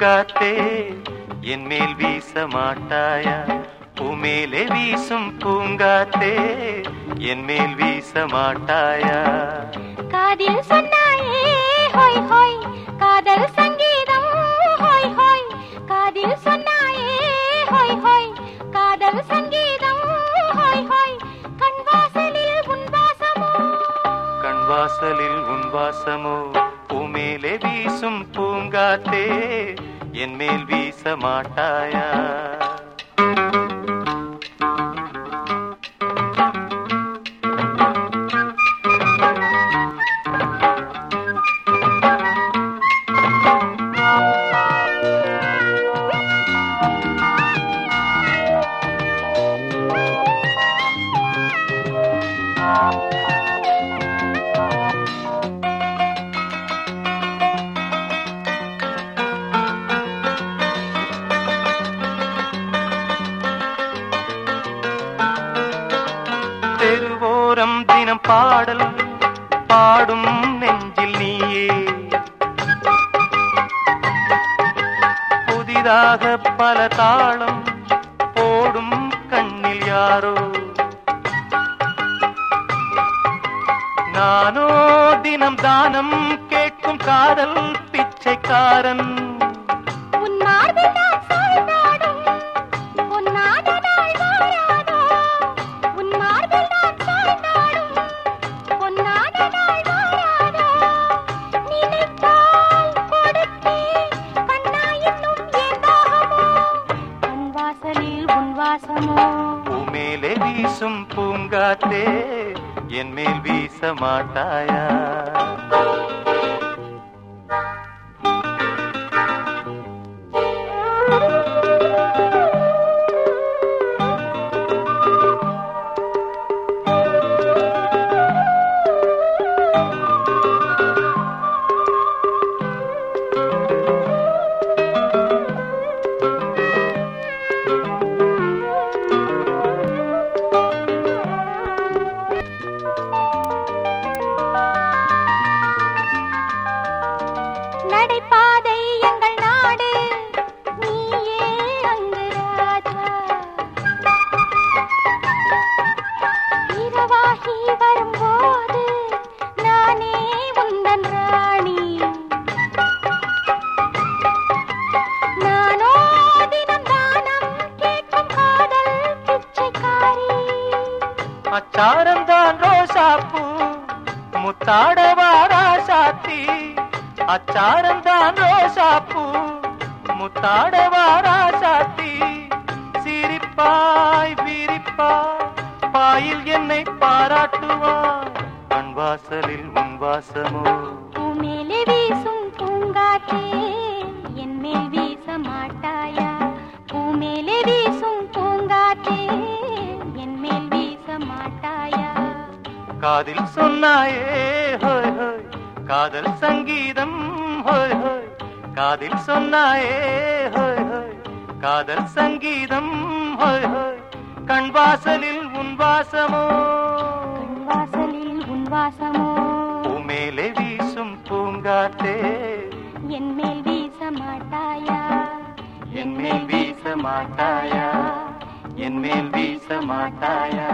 பூங்காத்தே என் மேல் வீச மாட்டாயா? பூமேலே வீசும் பூங்காத்தே என் மேல் வீச மாட்டாயா? காதில் சொன்னாயே ஹோய் ஹோய் காதல் சங்கீதம் ஹோய் ஹோய். காதில் சொன்னாயே ஹோய் ஹோய் காதல் சங்கீதம் ஹோய் ஹோய். கண் வாசலில் உன் வாசமோ? கண் வாசலில் உன் வாசமோ? பூமேலே வீசும் பூங்காத்தே என் மேல் வீச மாட்டாயா? தினந்தோறும் தினம் பாடல் பாடும் நெஞ்சில் நீயே. புதிதாக பல தாளம் போடும் கண்ணில் யாரோ. நானோ தினம் தானம் கேட்கும் காதல் பிச்சைக்காரன். வீசும் பூங்காத்தே என் மேல் வீச மாட்டாயா? அச்சாரந்தான் ரோசாப்பூ. முத்தாடவாரா சாத்தி அச்சாரந்தான் ரோசாப்பூ. முத்தாடவாரா சாத்தி சிரிப்பாய் விரிப்பாய் பாயில் என்னை பாராட்டுவாய். கண் வாசலில் உன் வாசமோ. காதில் சொன்னாயே ஹோய் ஹோய். காதல் சங்கீதம் ஹோய் ஹோய். காதில் சொன்னாயே ஹோய் ஹோய். காதல் சங்கீதம் ஹோய் ஹோய். கண் வாசலில் உன் வாசமோ? கண் வாசலில் உன் வாசமோ? பூமேலே வீசும் பூங்காற்றே என் மேல் வீச மாட்டாயா? என் மேல் வீச மாட்டாயா? என் மேல் வீச மாட்டாயா?